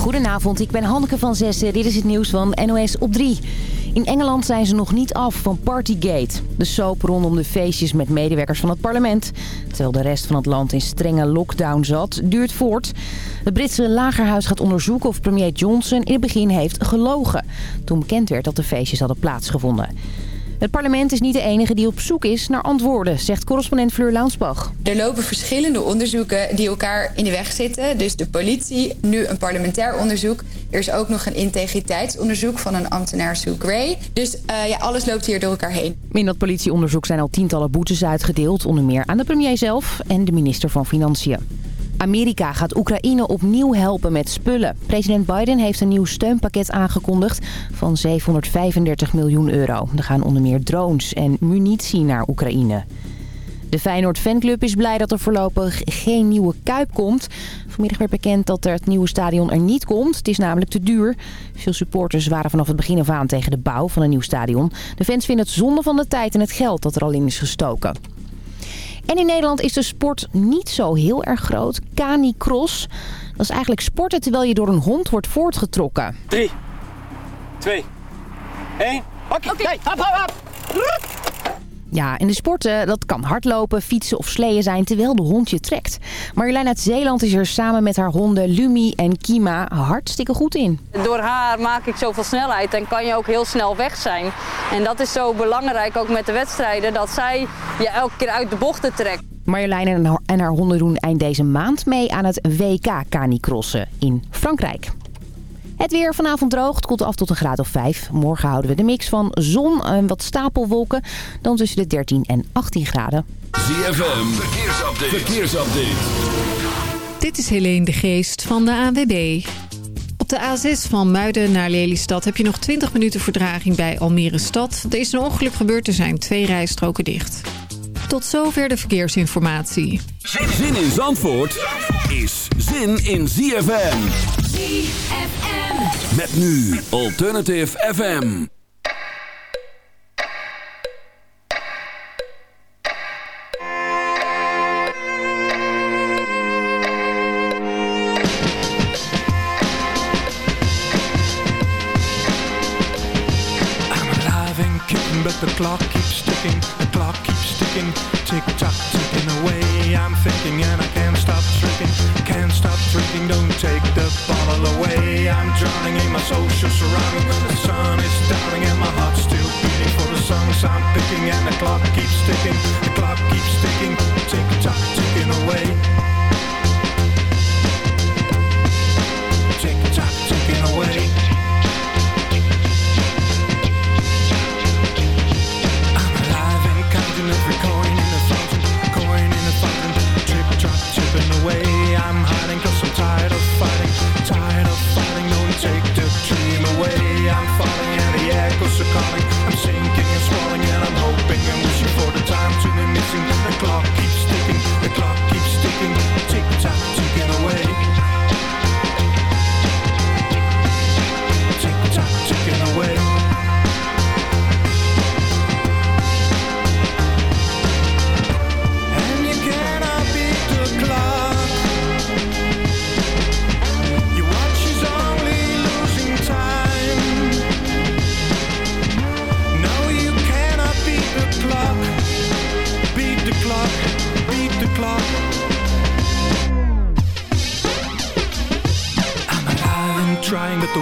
Goedenavond, ik ben Hanneke van Zessen. Dit is het nieuws van NOS op 3. In Engeland zijn ze nog niet af van Partygate. De soap rondom de feestjes met medewerkers van het parlement. Terwijl de rest van het land in strenge lockdown zat, duurt voort. Het Britse lagerhuis gaat onderzoeken of premier Johnson in het begin heeft gelogen. Toen bekend werd dat de feestjes hadden plaatsgevonden. Het parlement is niet de enige die op zoek is naar antwoorden, zegt correspondent Fleur Launsbach. Er lopen verschillende onderzoeken die elkaar in de weg zitten. Dus de politie, nu een parlementair onderzoek. Er is ook nog een integriteitsonderzoek van een ambtenaar Sue Gray. Dus uh, ja, alles loopt hier door elkaar heen. In dat politieonderzoek zijn al tientallen boetes uitgedeeld. Onder meer aan de premier zelf en de minister van Financiën. Amerika gaat Oekraïne opnieuw helpen met spullen. President Biden heeft een nieuw steunpakket aangekondigd van 735 miljoen euro. Er gaan onder meer drones en munitie naar Oekraïne. De Feyenoord fanclub is blij dat er voorlopig geen nieuwe Kuip komt. Vanmiddag werd bekend dat er het nieuwe stadion er niet komt. Het is namelijk te duur. Veel supporters waren vanaf het begin af aan tegen de bouw van een nieuw stadion. De fans vinden het zonde van de tijd en het geld dat er al in is gestoken. En in Nederland is de sport niet zo heel erg groot. Canicross. Dat is eigenlijk sporten terwijl je door een hond wordt voortgetrokken. 3, 2, 1. Oké, okay. hop, hop, hop. Ja, en de sporten, dat kan hardlopen, fietsen of sleeën zijn terwijl de hond je trekt. Marjolein uit Zeeland is er samen met haar honden Lumi en Kima hartstikke goed in. Door haar maak ik zoveel snelheid en kan je ook heel snel weg zijn. En dat is zo belangrijk ook met de wedstrijden, dat zij je elke keer uit de bochten trekt. Marjolein en haar, en haar honden doen eind deze maand mee aan het WK Canicrossen in Frankrijk. Het weer vanavond droog. Het koelt af tot een graad of 5. Morgen houden we de mix van zon en wat stapelwolken. Dan tussen de 13 en 18 graden. ZFM, verkeersupdate. verkeersupdate. Dit is Helene de Geest van de ANWB. Op de A6 van Muiden naar Lelystad heb je nog 20 minuten verdraging bij Almere Stad. Er is een ongeluk gebeurd, er zijn twee rijstroken dicht. Tot zover de verkeersinformatie. Zin in Zandvoort is zin in ZFM. ZFM. Met nu Alternative FM. but the clock keeps ticking, the clock keeps ticking, tick tock ticking away. I'm thinking and I can't stop drinking, can't stop drinking. Don't take. I'm drowning in my social surrounding. The sun is downing and my heart's still beating for the songs I'm picking. And the clock keeps ticking, the clock keeps ticking, tick tock ticking away.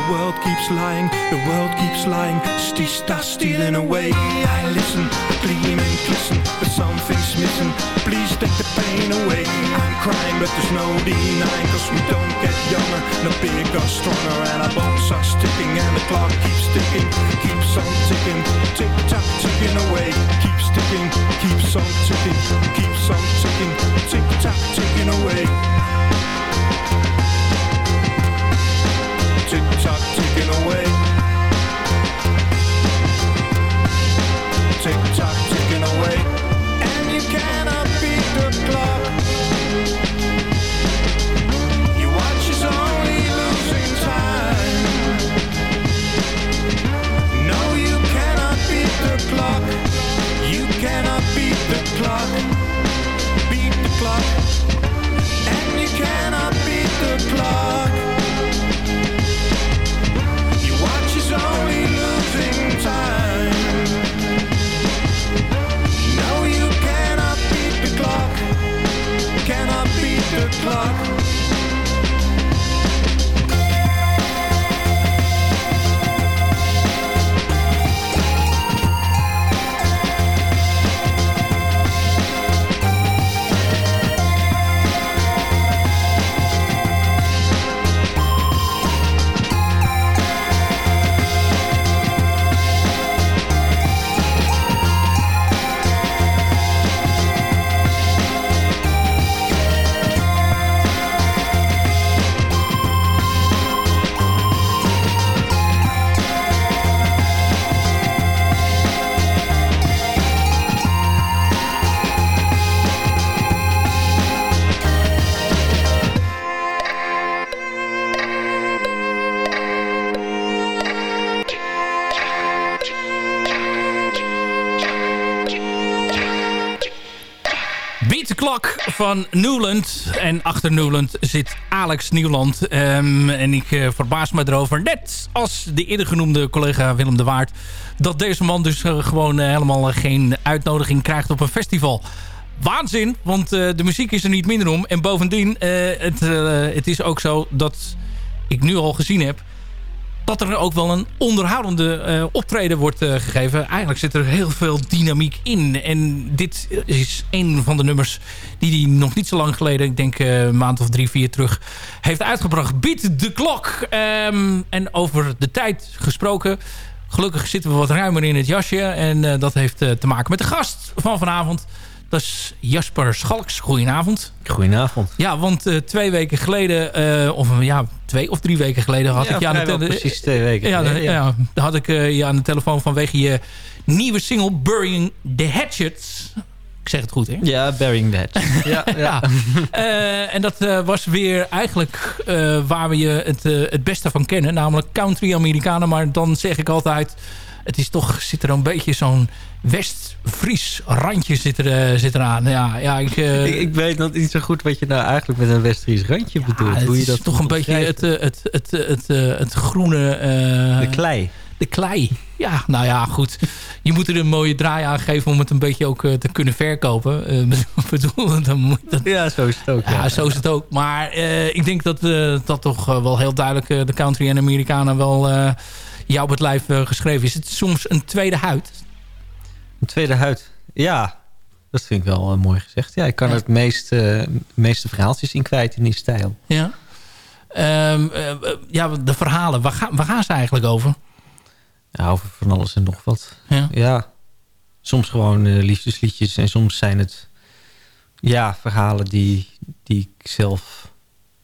World keeps lying. The world keeps lying. Stee star stealing away. I listen, gleam and glisten, but something's missing. Please take the pain away. I'm crying, but there's no denying, cause we don't get younger, no bigger, stronger, and our bones are sticking, and the clock keeps ticking, keeps on ticking, tick tock, ticking away. Keeps ticking, keeps on ticking, keeps on ticking, tick tock, ticking away. Tock ticking away. Van Newland. En achter Newland zit Alex Nieuwland. Ehm, en ik uh, verbaas me erover, net als de eerder genoemde collega Willem de Waard... dat deze man dus uh, gewoon uh, helemaal geen uitnodiging krijgt op een festival. Waanzin, want de muziek is er niet minder om. En bovendien, het, het is ook zo dat ik nu al gezien heb dat er ook wel een onderhoudende uh, optreden wordt uh, gegeven. Eigenlijk zit er heel veel dynamiek in. En dit is een van de nummers die hij nog niet zo lang geleden... ik denk uh, een maand of drie, vier terug heeft uitgebracht. Beat de klok. Um, en over de tijd gesproken... Gelukkig zitten we wat ruimer in het jasje. En dat heeft te maken met de gast van vanavond... Dat is Jasper Schalks. Goedenavond. Goedenavond. Ja, want uh, twee weken geleden, uh, of ja, twee of drie weken geleden had ja, ik je aan de telefoon. precies twee weken. Ja, ja. ja, dan had ik uh, je aan de telefoon vanwege je nieuwe single Burying the Hatchets. Ik zeg het goed, hè? Ja, Burying the Hatchets. ja, ja. ja. en dat was weer eigenlijk waar we je het, het beste van kennen. Namelijk country Amerikanen. Maar dan zeg ik altijd het is toch, zit er een beetje zo'n West-Fries randje zit, er, uh, zit eraan. Ja, ja, ik, uh, ik, ik, weet nog niet zo goed wat je nou eigenlijk met een West-Fries randje bedoelt. Hoe je is dat toch een beetje het, het, het, het, het, het groene... Uh, de klei. De klei. Ja, nou ja, goed. Je moet er een mooie draai aan geven om het een beetje ook te kunnen verkopen. bedoel, dan moet dat... Ja, zo is het ook. Ja, ja zo is het ook. Maar ik denk dat dat toch wel heel duidelijk de country en Amerikanen wel jou op het lijf uh, geschreven. Is het soms een tweede huid? Een tweede huid? Ja, dat vind ik wel uh, mooi gezegd. Ja, ik kan ja. het meest, uh, meeste verhaaltjes in kwijt in die stijl. Ja, um, ja de verhalen, waar, ga, waar, gaan ze eigenlijk over? Ja, over van alles en nog wat. Ja, ja soms gewoon liefdesliedjes en soms zijn het ja, verhalen die, die ik zelf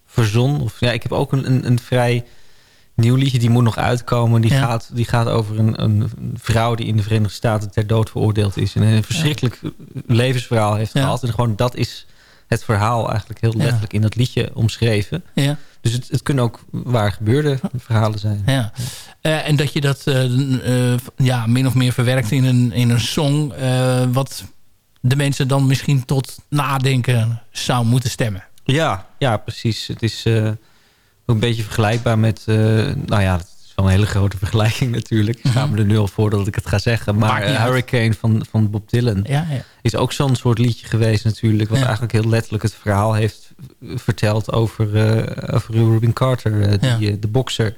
verzon. Of, ja, ik heb ook een, een, een vrij nieuw liedje, die moet nog uitkomen. Die, ja. gaat, die gaat over een, een, vrouw die in de Verenigde Staten ter dood veroordeeld is. En een verschrikkelijk ja. levensverhaal heeft gehad. En gewoon dat is het verhaal eigenlijk heel letterlijk in dat liedje omschreven. Dus het, het kunnen ook waar gebeurde verhalen zijn. Ja. Uh, en dat je dat uh, uh, ja, min of meer verwerkt in een, in een song... wat de mensen dan misschien tot nadenken zou moeten stemmen. Ja, ja precies. Het is ook een beetje vergelijkbaar met... Uh, nou ja, dat is wel een hele grote vergelijking natuurlijk. Ik schaam me er nu al voor dat ik het ga zeggen. Maar uh, Hurricane van, van Bob Dylan ja, ja. is ook zo'n soort liedje geweest natuurlijk. Wat ja. eigenlijk heel letterlijk het verhaal heeft verteld over, uh, over Rubin Carter. die, de bokser.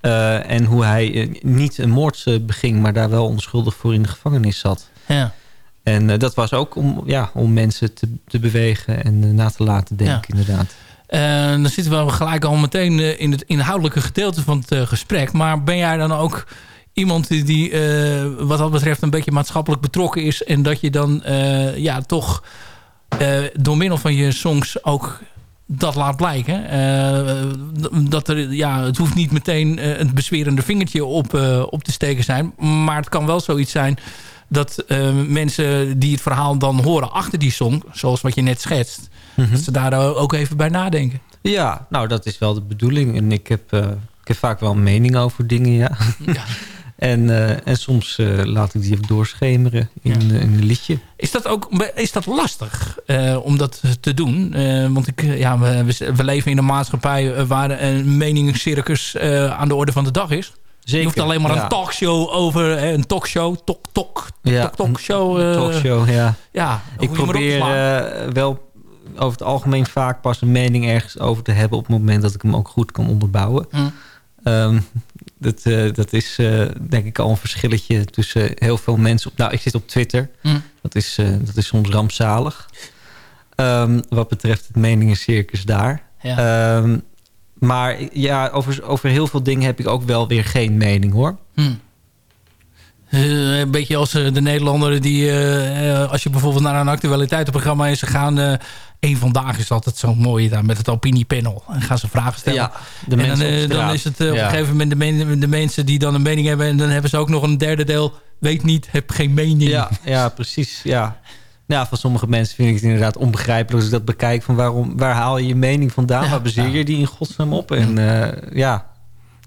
en hoe hij niet een moord beging, maar daar wel onschuldig voor in de gevangenis zat. Ja. En dat was ook om, ja, om mensen te, te bewegen en na te laten denken inderdaad. Uh, dan zitten we gelijk al meteen uh, in het inhoudelijke gedeelte van het uh, gesprek. Maar ben jij dan ook iemand die, wat dat betreft een beetje maatschappelijk betrokken is... en dat je dan ja, toch door middel van je songs ook dat laat blijken? dat er, ja, het hoeft niet meteen een bezwerende vingertje op, op te steken zijn. Maar het kan wel zoiets zijn dat mensen die het verhaal dan horen achter die song... zoals wat je net schetst... Dat ze daar ook even bij nadenken. Ja, nou dat is wel de bedoeling. En ik heb, uh, ik heb vaak wel een mening over dingen, ja. ja. en, uh, en soms uh, laat ik die even doorschemeren in, ja. in een liedje. Is dat, ook, is dat lastig om dat te doen? want ik, ja, we, we, leven in een maatschappij waar een meningscircus aan de orde van de dag is. Zeker, je hoeft alleen maar ja. een talkshow over... Hè, een talkshow, tok, tok, ja, tok, tok show. Een talkshow, ja. ja ik probeer wel over het algemeen vaak pas een mening ergens over te hebben... op het moment dat ik hem ook goed kan onderbouwen. Mm. Um, dat, uh, dat is uh, denk ik al een verschilletje tussen heel veel mensen. Op, nou, ik zit op Twitter. Mm. Dat, is, uh, dat is soms rampzalig. Um, wat betreft het meningencircus daar. Ja. Um, maar ja, over, over heel veel dingen heb ik ook wel weer geen mening hoor. Mm. Uh, een beetje als uh, de Nederlander die, uh, als je bijvoorbeeld naar een actualiteitenprogramma is gegaan... Eén vandaag is altijd zo mooi daar met het opiniepanel. En gaan ze vragen stellen. Ja, de en dan, dan, is het op ja. een gegeven moment de, men, de, mensen die dan een mening hebben... en dan hebben ze ook nog een derde deel... weet niet, heb geen mening. Ja, ja precies. Ja. Ja, van sommige mensen vind ik het inderdaad onbegrijpelijk... als ik dat bekijk van waarom, waar haal je je mening vandaan? Ja, waar baseer je die in godsnaam op? En ja,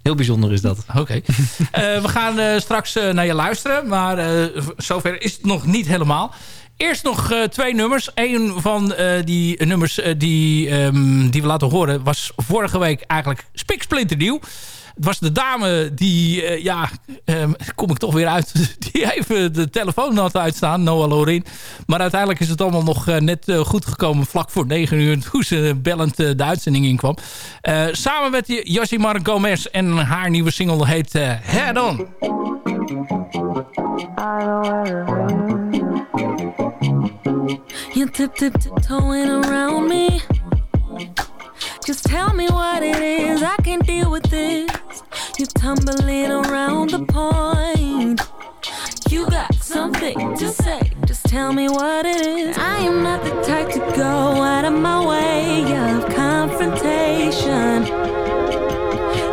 Heel bijzonder is dat. Oké. Okay. uh, we gaan uh, straks uh, naar je luisteren. Maar zover is het nog niet helemaal. Eerst nog uh, twee nummers. Eén van uh, die nummers uh, die, um, die we laten horen... was vorige week eigenlijk spiksplinternieuw. Het was de dame die, ja, um, kom ik toch weer uit... die even de telefoon had uitstaan, Noah Lorin. Maar uiteindelijk is het allemaal nog net goed gekomen... vlak voor 9 uur, toen ze bellend de uitzending inkwam. samen met Josimar Gomez en haar nieuwe single heet Head On. You tip tip tiptoeing around me Just tell me what it is, I can deal with this. You're tumbling around the point. You got something to say, just tell me what it is. I am not the type to go out of my way of confrontation.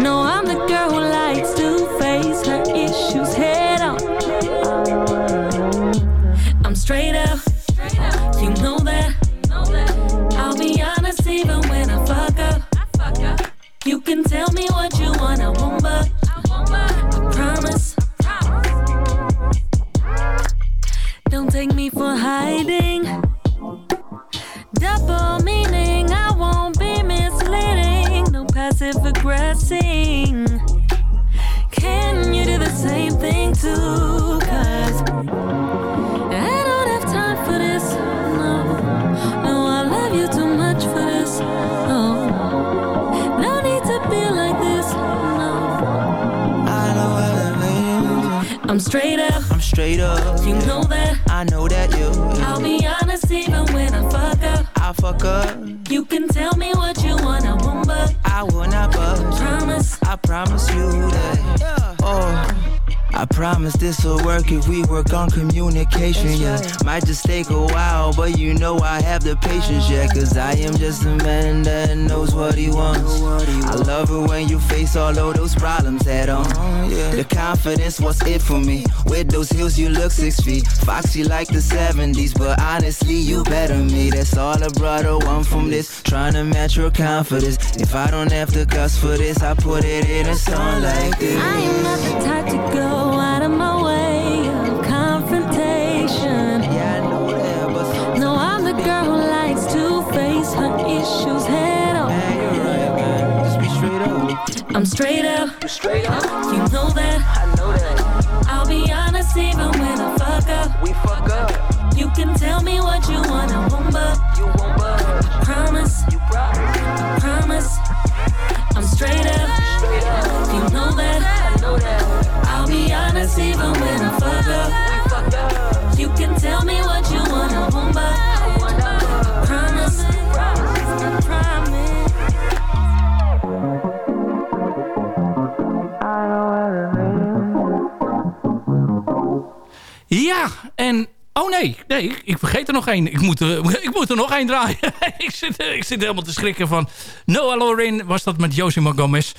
No, I'm the girl who likes to face her issues head on. I'm straight up, honest even when I fuck up. You can tell me what you want, I won't but I promise. Don't take me for hiding. Double meaning, I won't be misleading. No passive aggressing. Can you do the same thing too? Cause I'm straight up. I'm straight up. You know that. I know that you. I'll be honest even when I fuck up. I fuck up. You can tell me what you want, I won't but I will not budge. promise. I promise you that. Oh. I promise this will work if we work on communication, yeah. Might just take a while, but you know I have the patience, yeah. Cause I am just a man that knows what he wants. I love it when you face all of those problems head on. The confidence was it for me. With those heels, you look six feet. Foxy like the 70s, but honestly, you better me. That's all a brother want from this. Trying to match your confidence. If I don't have to cuss for this, I put it in a song like this. I am not the type to go out of my way of confrontation. Yeah, I know that, but sometimes No, I'm the girl who likes to face her issues head on. Man, you're right, man. Just be straight up. I'm straight up, Straight up. you know that. I know that. I'll be honest even when I fuck up. We fuck up. You can tell me what you want, I won't but You won't budge. promise, You promise. promise. I'm straight up, honest even when I fuck up. You can tell me what you want, I but promise, promise, promise. Ja, en... Oh nee, nee, ik vergeet er nog één. Ik moet er, ik moet er nog één draaien. ik, zit, ik zit helemaal te schrikken van... Noah Lorin was dat met Josie Gomez.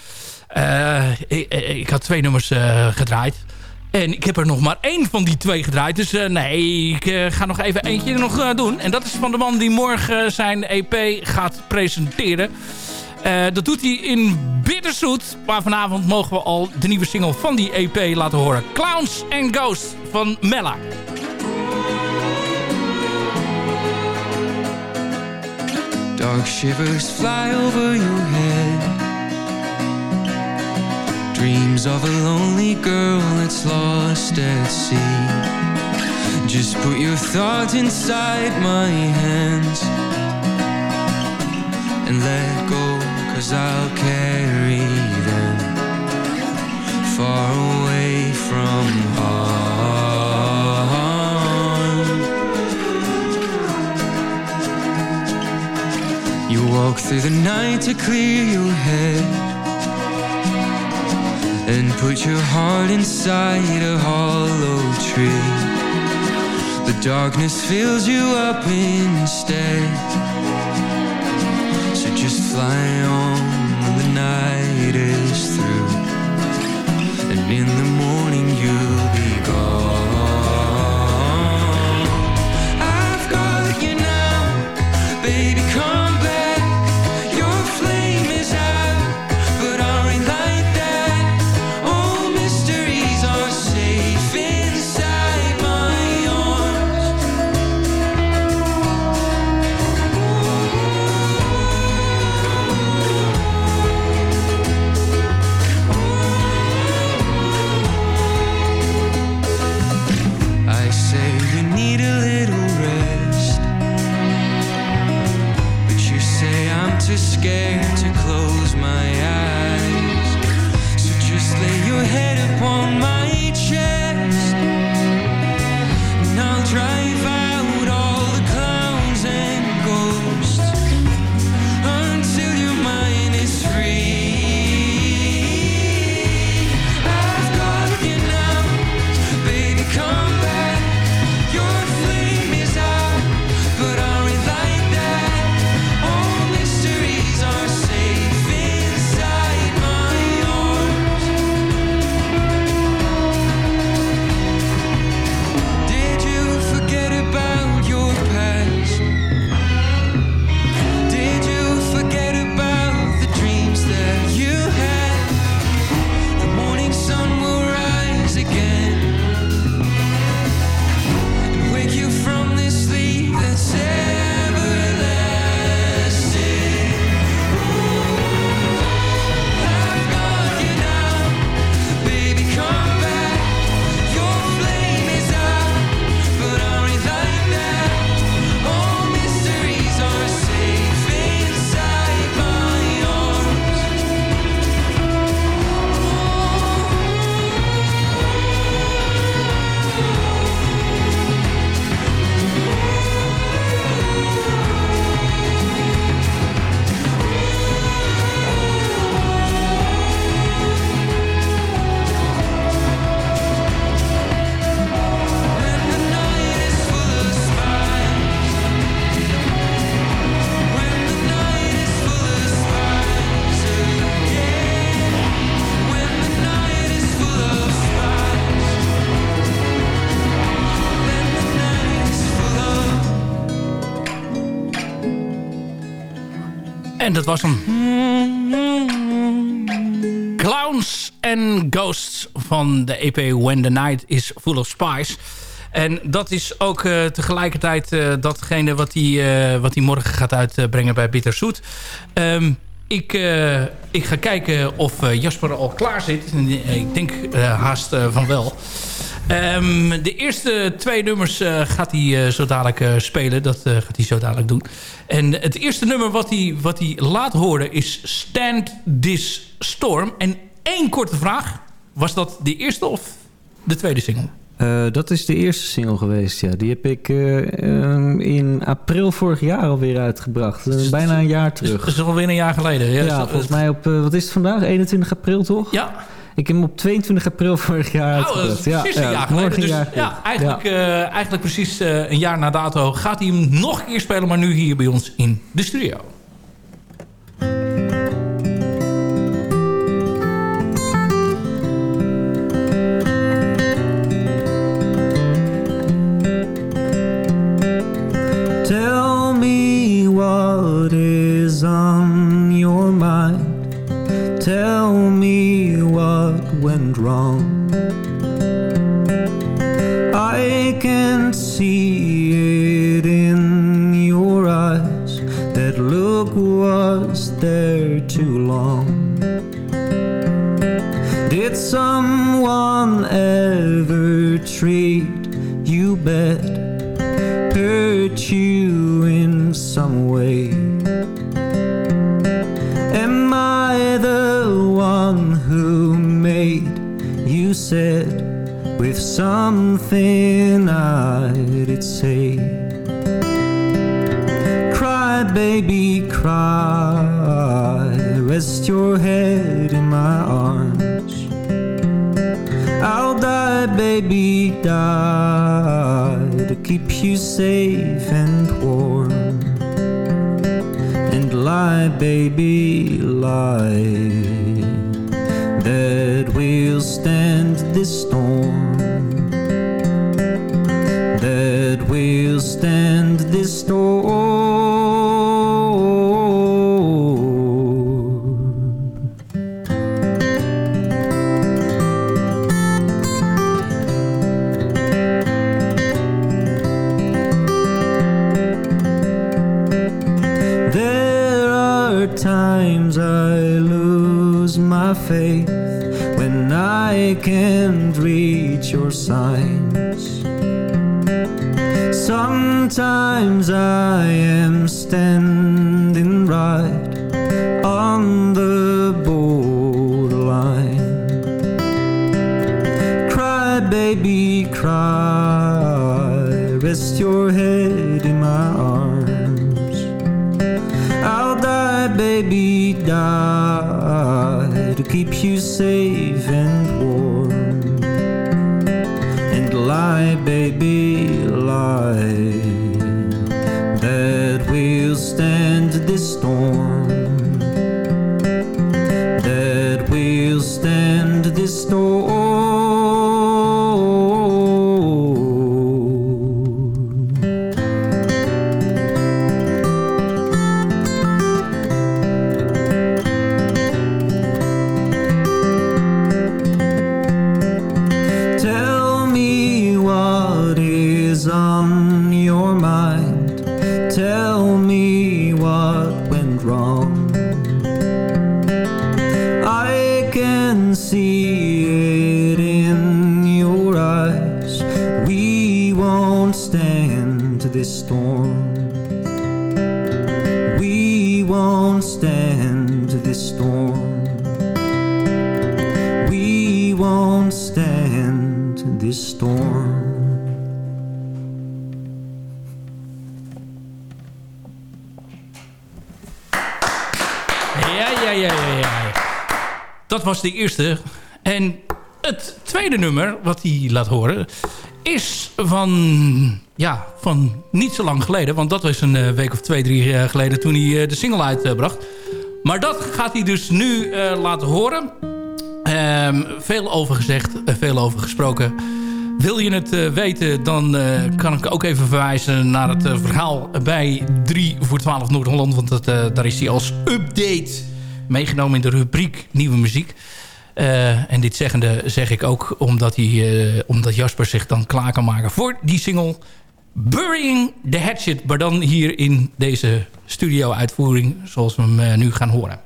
Eh, ik, ik had twee nummers eh, gedraaid. En ik heb er nog maar één van die twee gedraaid. Dus eh, nee, ik eh, ga nog even eentje nog eh, doen. En dat is van de man die morgen zijn EP gaat presenteren. Dat doet hij in Bitterzoet. Maar vanavond mogen we al de nieuwe single van die EP laten horen. Clowns and Ghosts van Mella. Dark shivers fly over your head. Dreams of a lonely girl that's lost at sea. Just put your thoughts inside my hands and let go, cause I'll carry them far away from harm. You walk through the night to clear your head and put your heart inside a hollow tree. The darkness fills you up instead. So just fly on when the night is through, and in the morning you'll be dat was hem. Clowns and Ghosts van de EP When the Night is Full of Spice. En dat is ook eh, tegelijkertijd eh, datgene wat hij, wat hij morgen gaat uitbrengen bij Bitterzoet. Ehm, ik, ik ga kijken of Jasper al klaar zit. Ik denk haast van wel. Ehm, de eerste twee nummers gaat hij zo dadelijk spelen. Dat gaat hij zo dadelijk doen. En het eerste nummer wat hij, wat hij laat horen is Stand This Storm. En één korte vraag. Was dat de eerste of de tweede single? Uh, dat is de eerste single geweest, ja. Die heb ik uh, um, in april vorig jaar alweer uitgebracht. Uh, bijna een jaar terug. Dat is alweer een jaar geleden. Ja, ja volgens mij op, wat is het vandaag? 21 april, toch? Ja. Ik heb hem op 22 april vorig jaar oh, uitgebracht. Ja, precies een jaar geleden. Dus, jaar ja, eigenlijk, ja. eigenlijk precies een jaar na dato gaat hij hem nog een keer spelen... maar nu hier bij ons in de studio. Wrong. I can see it in your eyes. That look was there too long. Did someone ever treat you bad? Hurt you in some way? Said with something I did say. Cry, baby, cry. Rest your head in my arms. I'll die, baby, die to keep you safe and warm. And lie, baby, lie that we'll stand this storm. That we'll stand this storm. There are times I lose my faith can't reach your signs. Sometimes I am standing right on the borderline. Cry, baby, cry. Rest your head in my arms. I'll die, baby, die to keep you safe see it in your eyes. We won't stand this storm. Dat was de eerste. En het tweede nummer wat hij laat horen... is van, ja, van niet zo lang geleden. Want dat was een eh, week of twee, drie jaar geleden... toen hij eh, de single uitbracht. Maar dat gaat hij dus nu eh, laten horen. Ehm, veel over gezegd, eh, veel over gesproken. Wil je het eh, weten, dan eh, kan ik ook even verwijzen naar het eh, verhaal bij 3 voor 12 Noord-Holland. Want dat, eh, daar is hij als update meegenomen in de rubriek Nieuwe Muziek. Eh, en dit zeggende zeg ik ook omdat, hij, eh, omdat Jasper zich dan klaar kan maken voor die single Burying the Hatchet. Maar dan hier in deze studio-uitvoering zoals we hem eh, nu gaan horen.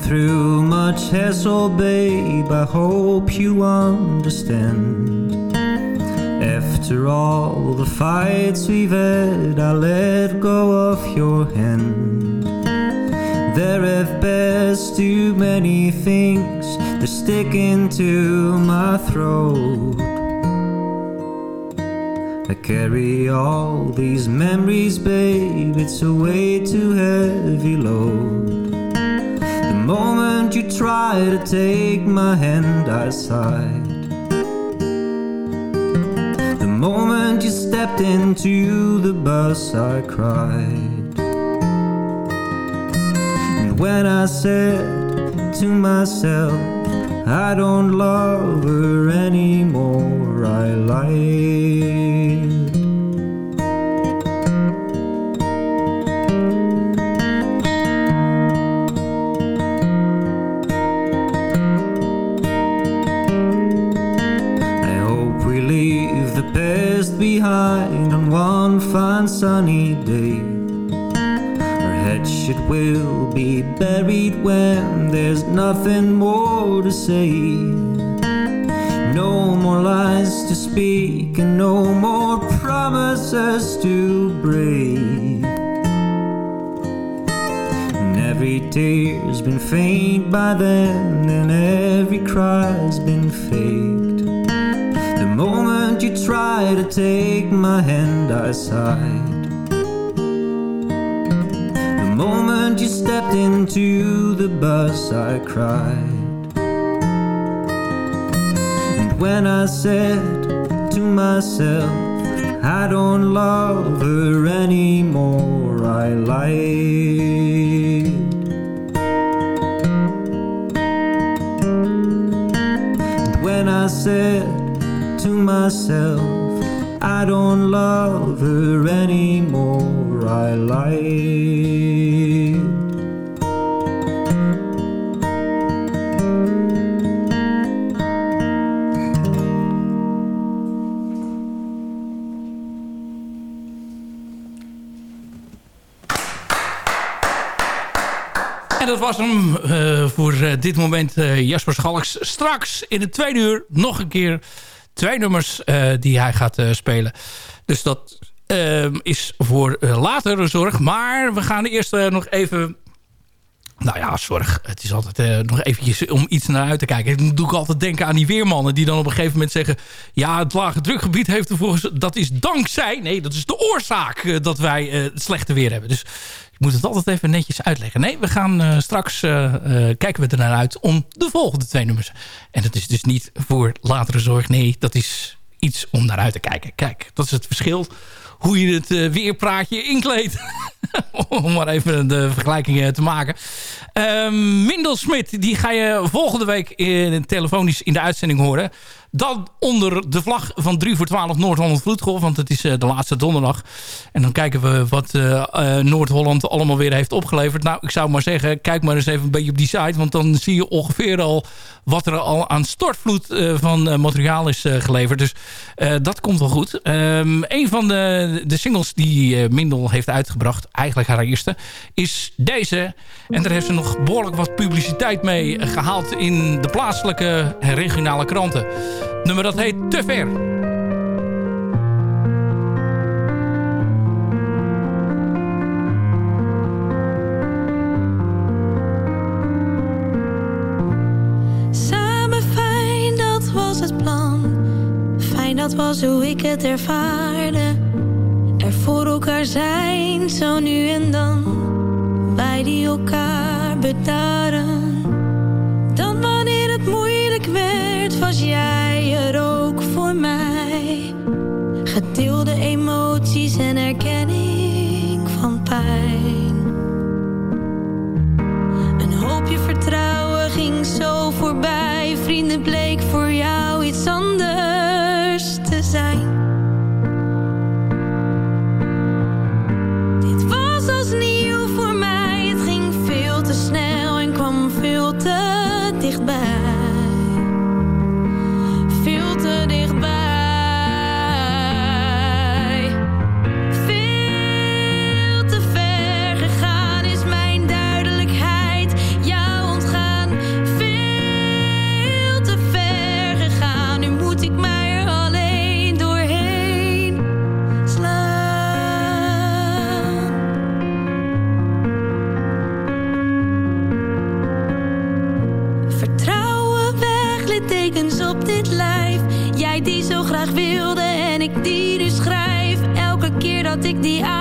Through much hassle, babe. I hope you understand. After all the fights we've had, I let go of your hand. There have passed too many things, that stick into my throat. I carry all these memories, babe. It's a way too heavy load. The moment you try to take my hand, I sighed. The moment you stepped into the bus, I cried. And when I said to myself, I don't love her anymore, I lied. Behind on one fine sunny day. Our hatchet will be buried when there's nothing more to say. No more lies to speak and no more promises to break. And every tear's been faint by then, and every cry's been faked. Try to take my hand, I sighed. The moment you stepped into the bus, I cried. And when I said to myself, I don't love her anymore, I lied. And when I said to myself, I don't love her anymore, I lied. Dat was hem eh, voor eh, dit moment eh, Jasper Schalks. Straks in het tweede uur nog een keer twee nummers eh, die hij gaat eh, spelen. Dus dat eh, is voor eh, latere zorg. Maar we gaan eerst nog even... Nou ja, zorg. Het is altijd nog eventjes om iets naar uit te kijken. Ik doe ik altijd denken aan die weermannen die dan op een gegeven moment zeggen... ja, het lage drukgebied heeft ervoor dat is dankzij... nee, dat is de oorzaak dat wij het slechte weer hebben. Dus ik moet het altijd even netjes uitleggen. Nee, we gaan eh, straks eh, eh, kijken we er naar uit om de volgende twee nummers. En dat is dus niet voor latere zorg. Nee, dat is iets om naar uit te kijken. Kijk, dat is het verschil. Hoe je het weerpraatje inkleedt. om maar even de vergelijking te maken. Ehm Mindel Smit, die ga je volgende week in, telefonisch in de uitzending horen. Dan onder de vlag van 3 voor 12 Noord-Holland Vloedgolf. Want het is eh, de laatste donderdag. En dan kijken we wat eh, eh, Noord-Holland allemaal weer heeft opgeleverd. Nou, ik zou maar zeggen, kijk maar eens even een beetje op die site. Want dan zie je ongeveer al wat er al aan stortvloed van materiaal is geleverd. Dus dat komt wel goed. Ehm een van de, de singles die Mindel heeft uitgebracht, eigenlijk haar eerste, is deze. En daar heeft ze nog behoorlijk wat publiciteit mee eh, gehaald in de plaatselijke en regionale kranten. Nummer dat heet Te Ver. Samen fijn, dat was het plan. Fijn, dat was hoe ik het ervaarde. Er voor elkaar zijn, zo nu en dan. Wij die elkaar bedaren. Gedeelde emoties en erkenning van pijn. Een hoopje vertrouwen ging zo voorbij, vrienden bleken the eye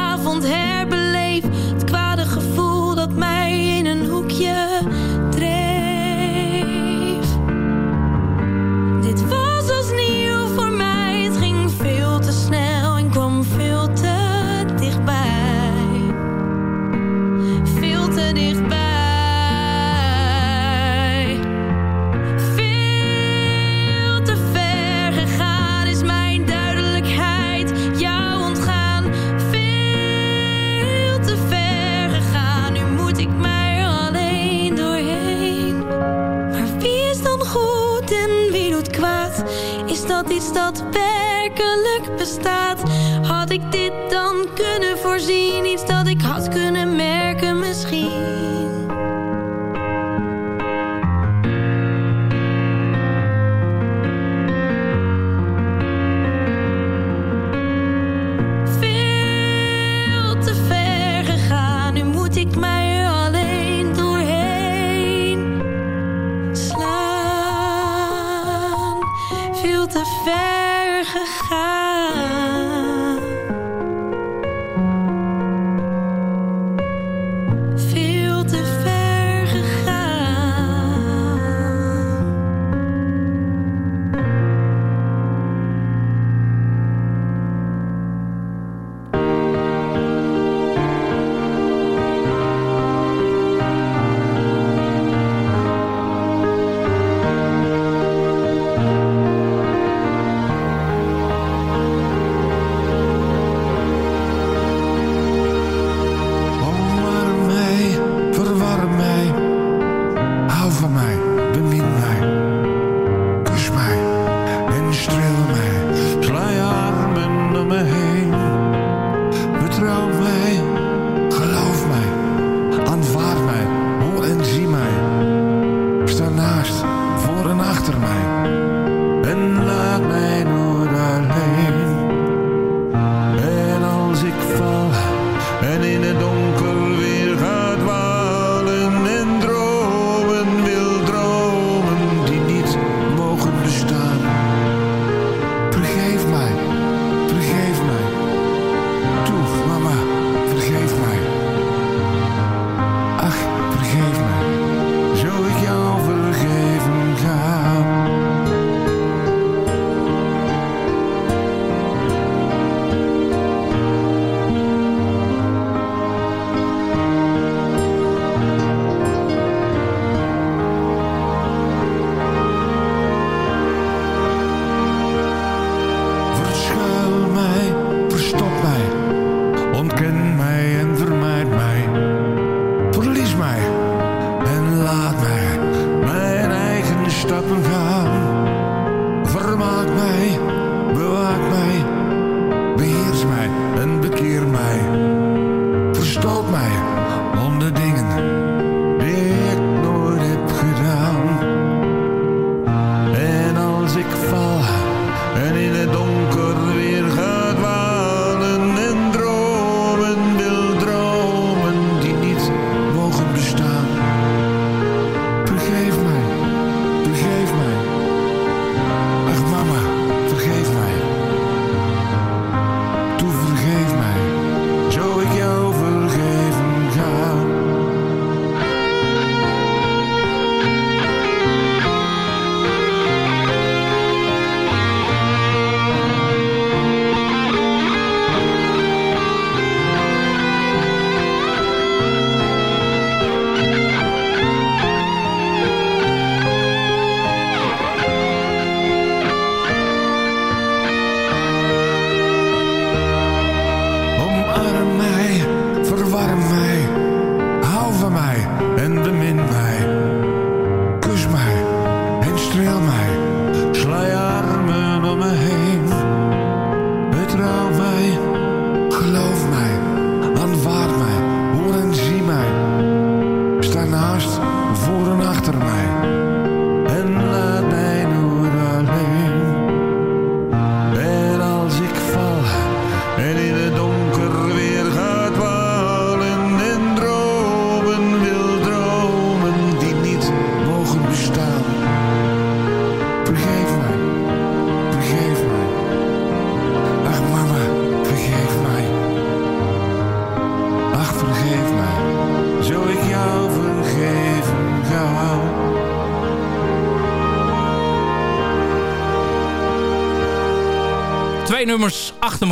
Is dat iets dat werkelijk bestaat? Had ik dit dan kunnen voorzien? Iets dat ik had kunnen merken misschien?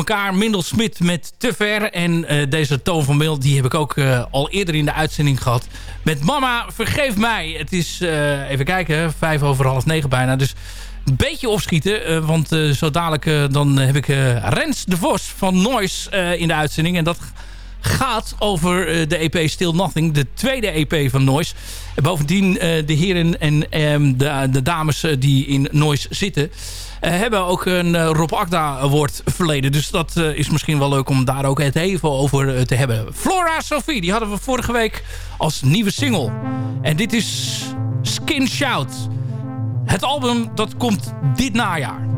Elkaar. Mindel Smit met Te Ver. En uh, deze Toon van Mil, die heb ik ook uh, al eerder in de uitzending gehad. Met Mama, vergeef mij. Het is, uh, even kijken, vijf over half negen bijna. Dus een beetje opschieten. want zo dadelijk dan heb ik Rens de Vos van Noise in de uitzending. En dat gaat over de EP Still Nothing. De tweede EP van Noise. En bovendien de heren en um, de, de, dames die in Noise zitten... hebben ook een Rob Akda Award verleden. Dus dat is misschien wel leuk om daar ook het even over te hebben. Flora Sophie, die hadden we vorige week als nieuwe single. En dit is Skin Shout. Het album dat komt dit najaar.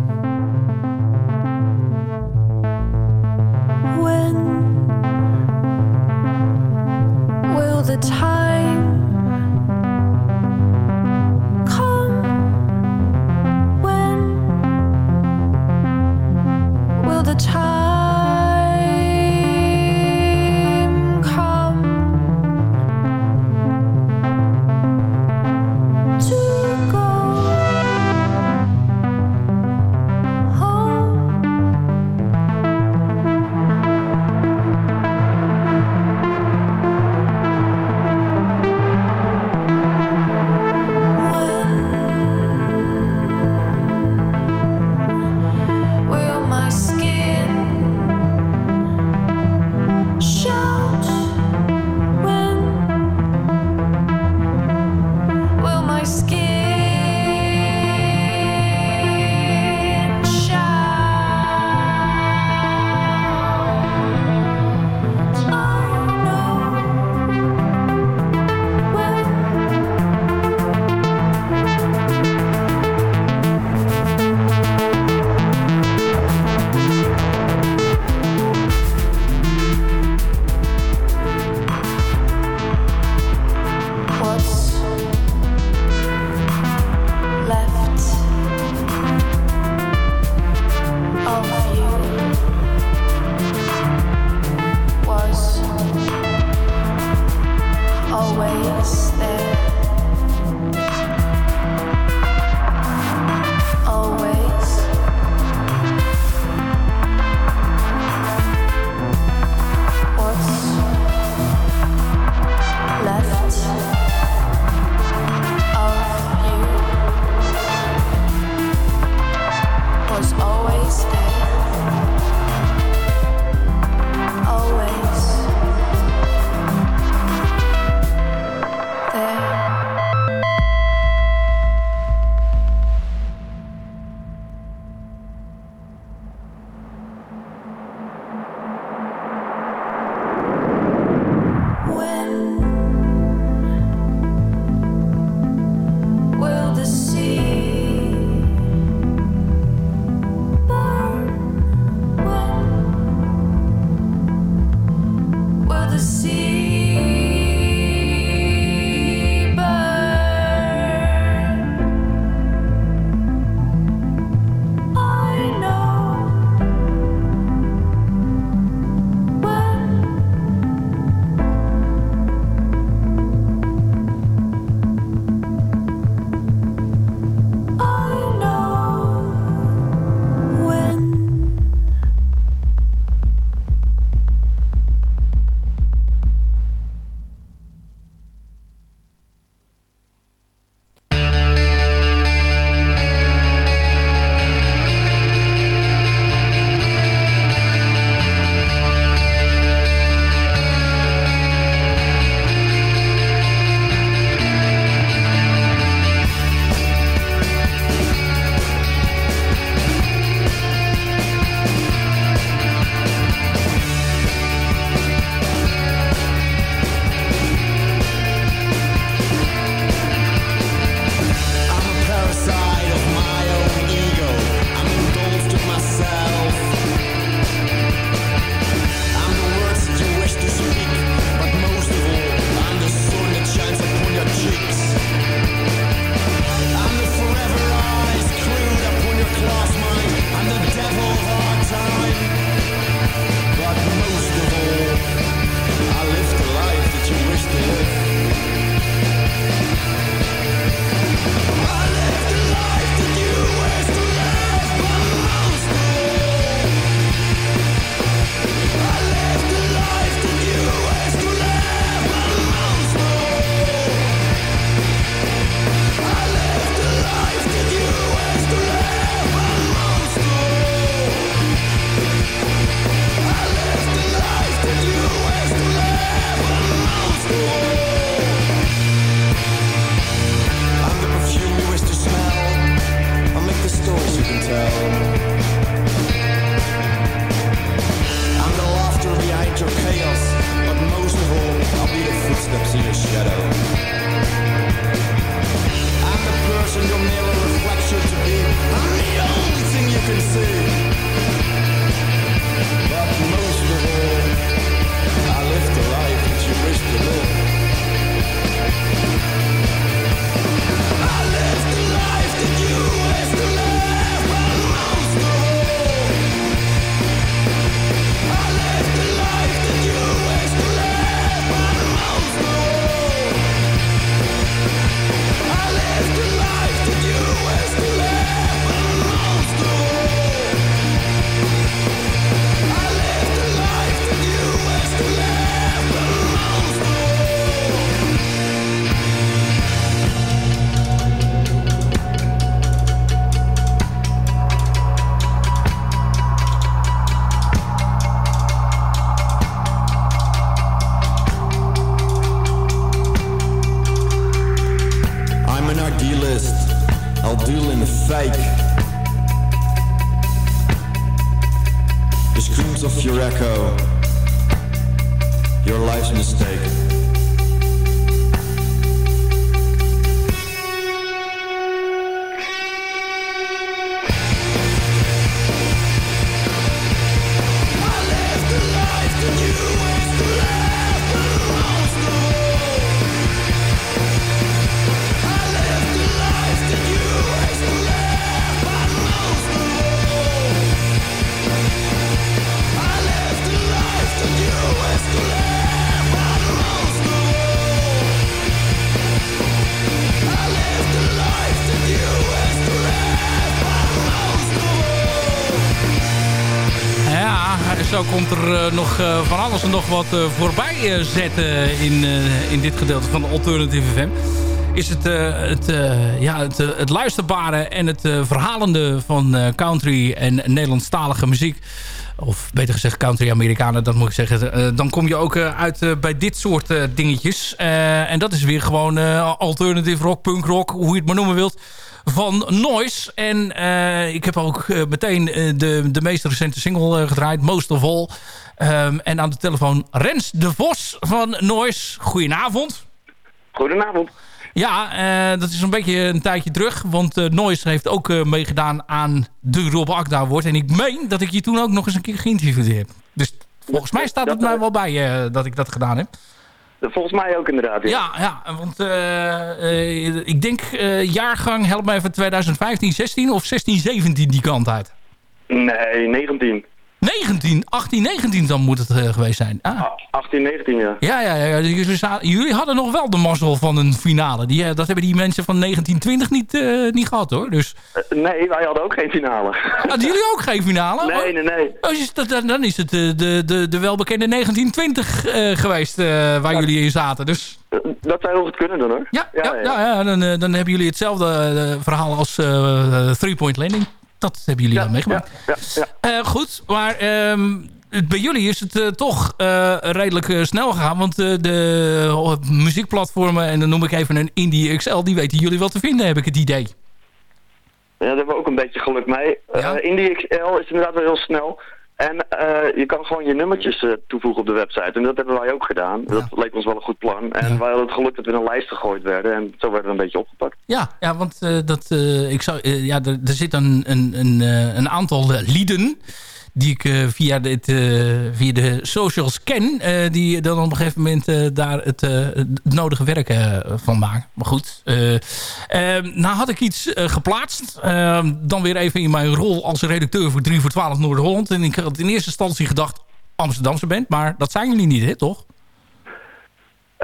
I'll doodle in the fake. The screams of your echo. Your life's mistake. Zo komt er eh, nog eh, van alles en nog wat eh, voorbij zetten in, in dit gedeelte van de Alternative FM. Is het, het, ja, het, het luisterbare en het verhalende van country en Nederlandstalige muziek. Of beter gezegd country-Amerikanen, dat moet ik zeggen. Dan kom je ook uit bij dit soort dingetjes. En dat is weer gewoon alternative rock, punk rock, hoe je het maar noemen wilt van Noise. En eh, ik heb ook eh, meteen eh, de, de meest recente single gedraaid, Most of All. Ehm, en aan de telefoon Rens de Vos van Noise. Goedenavond. Goedenavond. Ja, dat is een beetje een tijdje terug. Want Noise heeft ook meegedaan aan de Rob Akda Award. En ik meen dat ik je toen ook nog eens een keer geïnterviewd heb. Dus volgens mij staat het mij wel bij dat ik dat gedaan heb. Volgens mij ook inderdaad. Ja, ja want eh, eh, ik denk eh, jaargang, help me even, 2015, 16 of 16, 17 die kant uit. Nee, 19. 19, 18, 19 dan moet het geweest zijn. Ah. 18, 19 ja. Ja, ja, ja. Jullie, jullie hadden nog wel de mazzel van een finale. Die, eh, dat hebben die mensen van 1920 niet, eh, niet gehad hoor. Dus, Eh, nee, wij hadden ook geen finale. hadden jullie ook geen finale? Nee, nee, nee. Oh, is dat, dan- dan is het de, de, de welbekende 1920 eh, geweest waar jullie in zaten. Dus Dat zou heel goed kunnen dan hoor. Ja, ja, ja, ja, dan, eh, dan hebben jullie hetzelfde verhaal als eh, Three Point Landing. Dat hebben jullie dan meegemaakt. Eh, goed, maar ehm, bij jullie is het eh, toch eh, redelijk eh, snel gegaan. Want de oh, muziekplatformen, en dan noem ik even een Indie XL... die weten jullie wel te vinden, heb ik het idee. Ja, daar hebben we ook een beetje geluk mee. Eh Indie XL is inderdaad wel heel snel. En je kan gewoon je nummertjes toevoegen op de website. En dat hebben wij ook gedaan. Dat leek ons wel een goed plan. En wij hadden het geluk dat we in een lijst gegooid werden. En zo werden we een beetje opgepakt. Ja, ja want dat, ik zou, ja, er, er zit een, een, een, een aantal lieden die ik eh, via, dit, eh, via de socials ken... eh, die dan op een gegeven moment daar het, het nodige werk van maken. Maar goed, eh, eh, nou had ik iets geplaatst. Eh, dan weer even in mijn rol als redacteur voor 3 voor 12 Noord-Holland. En ik had in eerste instantie gedacht Amsterdamse band. Maar dat zijn jullie niet, hè, toch?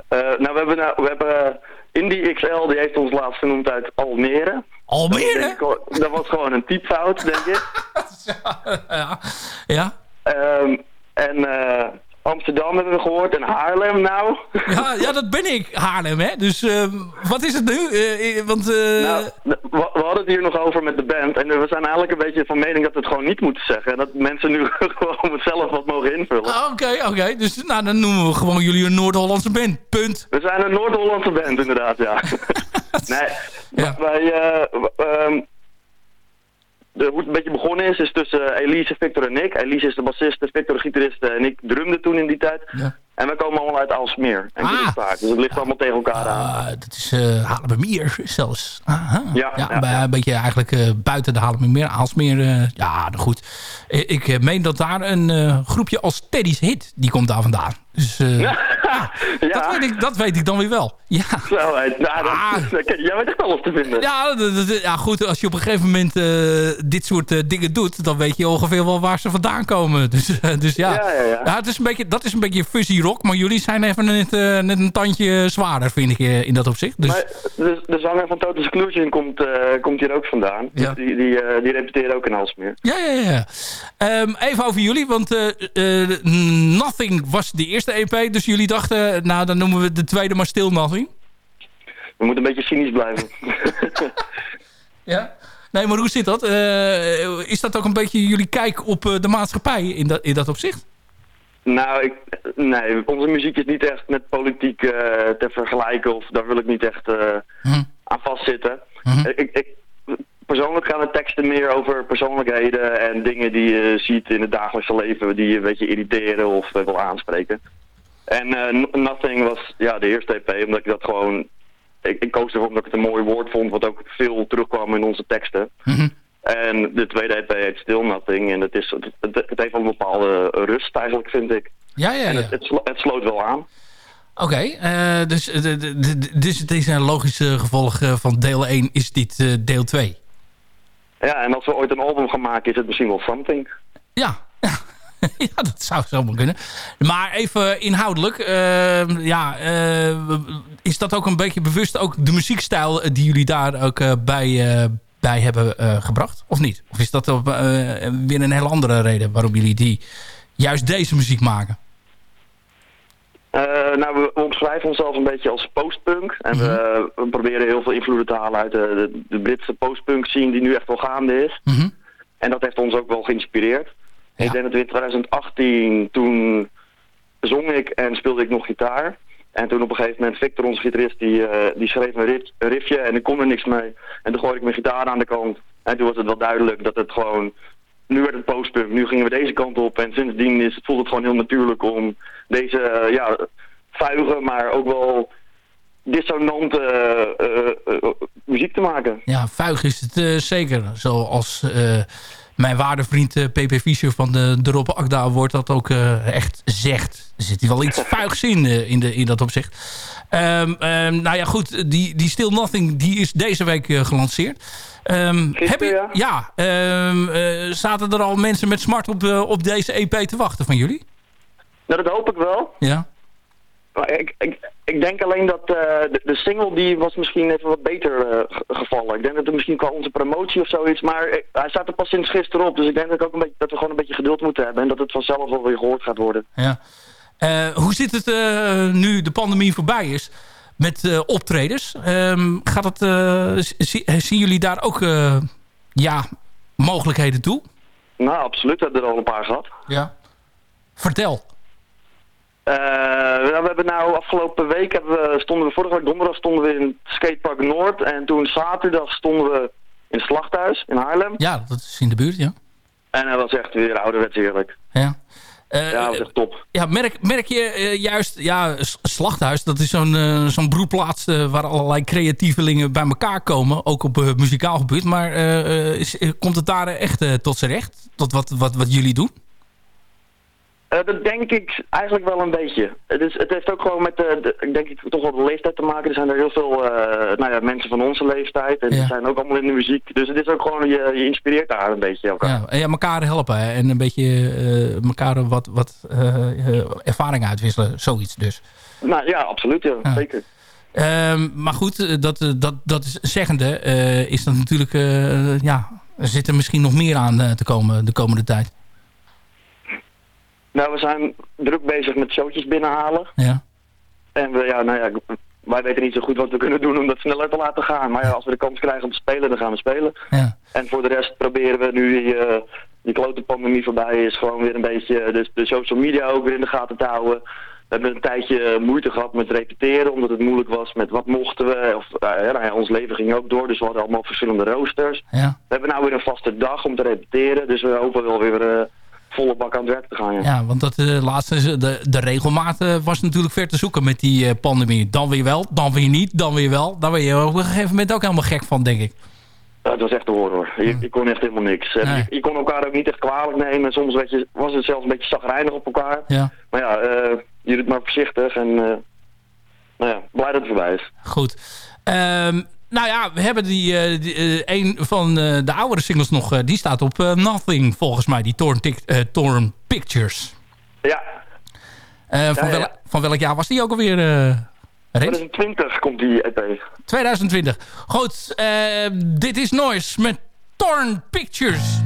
Nou, we hebben, nou, we hebben Indie XL, die heeft ons laatst genoemd uit Almere. Almere? Dat, was gewoon een typfout, denk ik. ja. ja. Ehm, en eh, Amsterdam hebben we gehoord en Haarlem nou. Ja, ja, dat ben ik, Haarlem, hè. Dus eh, wat is het nu? Eh, eh, want, Nou, we, hadden het hier nog over met de band. En we zijn eigenlijk een beetje van mening dat we het gewoon niet moeten zeggen. En dat mensen nu gewoon zelf wat mogen invullen. ah, Oké, oké. Dus nou, dan noemen we gewoon jullie een Noord-Hollandse band. Punt. We zijn een Noord-Hollandse band, inderdaad, ja. nee, wa- wij... eh, ehm, de, hoe het een beetje begonnen is, is tussen eh, Elise, Victor en ik. Elise is de bassiste, Victor de gitariste en ik drumde toen in die tijd. En we komen allemaal uit Aalsmeer en Dierenpaard. Dus het ligt allemaal tegen elkaar aan. Ah, dat is uh, Haarlemmermeer zelfs. Aha. Ja, ja, een beetje eigenlijk eh, buiten de Haarlemmermeer. Aalsmeer, eh, ja, nou goed. Eh, ik eh, meen dat daar een eh, groepje als Teddy's Hit, die komt daar vandaan. Dus eh, ja, Dat, weet ik, dat weet ik dan weer wel. Ja. Eh, nou, dan, dan- jij weet echt alles te vinden. Ja, ja, goed, als je op een gegeven moment eh, dit soort eh, dingen doet... dan weet je ongeveer wel waar ze vandaan komen. Dus, dus ja, Ja, ja, ja. het is een beetje, dat is een beetje fuzzy rock... maar jullie zijn even net, net een tandje zwaarder, vind ik, in dat opzicht. Dus, Maar de, de zanger van Total Exclusion komt, komt hier ook vandaan. Dus die, die, die repeteert ook in Aalsmeer. Ja, ja, ja. Ehm, even over jullie, want Nothing was de eerste EP... dus jullie dachten, nou, dan noemen we de tweede maar Still Nothing. We moeten een beetje cynisch blijven. Ja? Nee, maar hoe zit dat? Eh, is dat ook een beetje jullie kijk op eh, de maatschappij in dat, in dat opzicht? Nou, ik, nee, onze muziek is niet echt met politiek eh, te vergelijken. Of daar wil ik niet echt... eh, aan vastzitten. ik, ik, persoonlijk gaan de teksten meer over persoonlijkheden en dingen die je ziet in het dagelijkse leven die je een beetje irriteren of eh, wil aanspreken. En eh, Nothing was ja, de eerste EP, omdat ik dat gewoon... Ik, ik koos ervoor omdat ik het een mooi woord vond, wat ook veel terugkwam in onze teksten. En de tweede EP heet Still Nothing en het, is, het, heeft wel een bepaalde rust eigenlijk, vind ik. Ja, ja, En het, het, slo- het sloot wel aan. Oké, dus, eh, de- de- de- dus het is een logisch eh, gevolg van deel 1 is dit deel 2. Ja, en als we ooit een album gaan maken, is het misschien wel Something. Ja, ja dat zou zomaar kunnen. Maar even inhoudelijk, eh, ja, eh, is dat ook een beetje bewust ook de muziekstijl die jullie daar ook eh, bij, eh, bij hebben gebracht? Of niet? Of is dat weer een heel andere reden waarom jullie die, juist deze muziek maken? Eh, nou, we, we omschrijven onszelf een beetje als postpunk. En Mhm. we, we proberen heel veel invloeden te halen uit de, de, de Britse postpunk scene die nu echt wel gaande is. Mhm. En dat heeft ons ook wel geïnspireerd. Ik denk dat we in 2018, toen zong ik en speelde ik nog gitaar. En toen op een gegeven moment, Victor, onze gitarist, die, eh, die schreef een, rit- een riffje en ik kon er niks mee. En toen gooide ik mijn gitaar aan de kant. En toen was het wel duidelijk dat het gewoon... Nu werd het postpunk, nu gingen we deze kant op. En sindsdien is, voelt het gewoon heel natuurlijk om deze, eh, ja, vuige, maar ook wel dissonante eh, eh, muziek te maken. Ja, vuig is het zeker. Zoals mijn waardevriend eh, PP Fischer van de, de Rob Akda wordt dat ook eh, echt zegt. Er zit hier wel iets vuigs in, eh, in, de, in dat opzicht. Ehm, ehm, nou ja, goed. Die, die Still Nothing die is deze week eh, gelanceerd. Ehm, heb je, ja, eh, zaten er al mensen met smart op, eh, op deze EP te wachten van jullie? Nou, dat hoop ik wel. Ja. Maar ik, ik, ik denk alleen dat eh, de, de single die was misschien even wat beter eh, ge- gevallen. Ik denk dat het misschien qua onze promotie of zoiets, maar ik- hij staat er pas sinds gisteren op. Dus ik denk dat, ik ook een beetje, dat we gewoon een beetje geduld moeten hebben en dat het vanzelf wel weer gehoord gaat worden. Ja. Eh, hoe zit het eh, nu de pandemie voorbij is met eh, optredens? Ehm, gaat het, eh, zien jullie daar ook eh, ja, mogelijkheden toe? Nou, absoluut. We hebben er al een paar gehad. Ja. Vertel. Eh, nou, we hebben nou afgelopen week, hebben we, stonden we vorige week donderdag stonden we in het Skatepark Noord. En toen zaterdag stonden we in het Slachthuis in Haarlem. Ja, dat is in de buurt, ja. En dat was echt weer ouderwets heerlijk. Ja. Eh, ja, dat was echt top. Ja, merk, merk je eh, juist, ja, Slachthuis, dat is zo'n eh, zo'n broedplaats eh, waar allerlei creatievelingen bij elkaar komen, ook op eh, muzikaal gebied. Maar eh, eh, is- eh, komt het daar echt eh, tot zijn recht, tot wat, wat, wat jullie doen? Eh, dat denk ik eigenlijk wel een beetje. Het, is, het heeft ook gewoon met de, de- ik denk ik, toch wel de leeftijd te maken. Er zijn er heel veel eh, nou ja, mensen van onze leeftijd. En die zijn ook allemaal in de muziek. Dus het is ook gewoon, je, je inspireert daar een beetje elkaar. Ja, en ja, elkaar helpen hè, en een beetje eh, elkaar wat, wat ervaring uitwisselen, zoiets dus. Nou ja, absoluut. Ja, Zeker. Ehm, maar goed, dat, dat, dat is zeggende is dat natuurlijk, ja, er zit er misschien nog meer aan te komen de komende tijd. Nou, we zijn druk bezig met showtjes binnenhalen. Ja. En we, ja, nou ja, wij weten niet zo goed wat we kunnen doen om dat sneller te laten gaan. Maar ja, als we de kans krijgen om te spelen, dan gaan we spelen. Ja. En voor de rest proberen we nu die, eh, die klote pandemie voorbij is gewoon weer een beetje de, de social media ook weer in de gaten te houden. We hebben een tijdje moeite gehad met repeteren, omdat het moeilijk was met wat mochten we. Of, eh, ja, nou ja, ons leven ging ook door, dus we hadden allemaal verschillende roosters. Ja. We hebben nou weer een vaste dag om te repeteren, dus we hopen wel weer eh, volle bak aan het werk te gaan. Ja. Ja, want dat eh, laatste, is, de, de regelmaat eh, was natuurlijk ver te zoeken met die eh, pandemie. Dan weer wel, dan weer niet, dan weer wel. Daar ben je op een gegeven moment ook helemaal gek van, denk ik. Ja, het was echt de horror. Je, je kon echt helemaal niks. Je, je kon elkaar ook niet echt kwalijk nemen. Soms je, was het zelfs een beetje zagrijnig op elkaar. Ja. Maar ja, eh, je doet maar voorzichtig en eh, nou ja, blij dat het voorbij is. Goed. Ehm, nou ja, we hebben die, eh, die, eh, een van eh, de oudere singles nog. die staat op Nothing, volgens mij. Die Torn, Torn Pictures. Ja. Van, van welk jaar was die ook alweer? eh Rens? 2020 komt die EP. 2020. Goed, dit is Noise met Torn Pictures.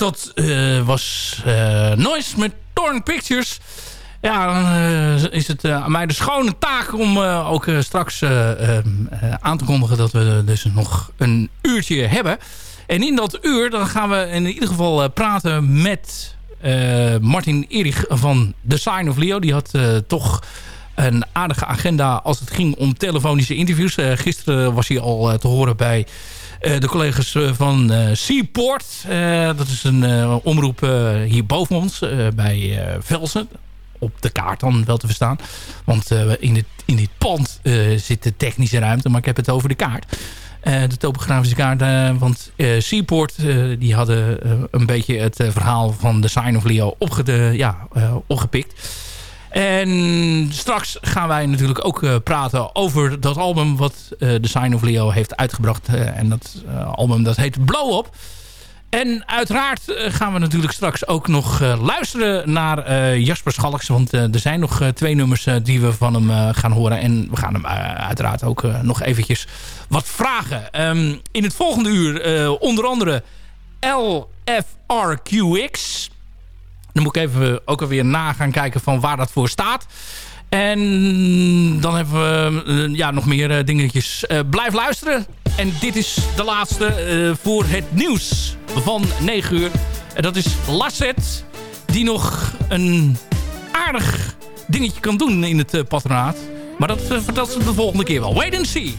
Dat eh, was eh, Noise met Torn Pictures. Ja, dan eh, is het aan mij de schone taak om ook straks aan te kondigen... dat we dus nog een uurtje hebben. En in dat uur dan gaan we in ieder geval praten met Martin Erich van The Sign of Leo. Die had toch een aardige agenda als het ging om telefonische interviews. gisteren was hij al te horen bij... de collega's van Seaport. dat is een omroep hier boven ons bij Velsen. Op de kaart dan wel te verstaan. Want in, dit, in dit pand zit de technische ruimte. Maar ik heb het over de kaart. de topografische kaart. want Seaport die hadden een beetje het verhaal van The Sign of Leo ja, opgepikt. En straks gaan wij natuurlijk ook uh, praten over dat album wat uh, The Sign of Leo heeft uitgebracht. Uh, en dat album dat heet Blow Up. En uiteraard gaan we natuurlijk straks ook nog luisteren naar Jasper Schalks. Want er zijn nog twee nummers die we van hem gaan horen. En we gaan hem uiteraard ook nog eventjes wat vragen. Um, in het volgende uur onder andere LFRQX dan moet ik even ook alweer na gaan kijken van waar dat voor staat. En dan hebben we eh, ja, nog meer eh, dingetjes. Eh, blijf luisteren. En dit is de laatste voor het nieuws van 9 uur. En dat is Lasset. Die nog een aardig dingetje kan doen in het patronaat. Maar dat vertelt ze de volgende keer wel. Wait and see.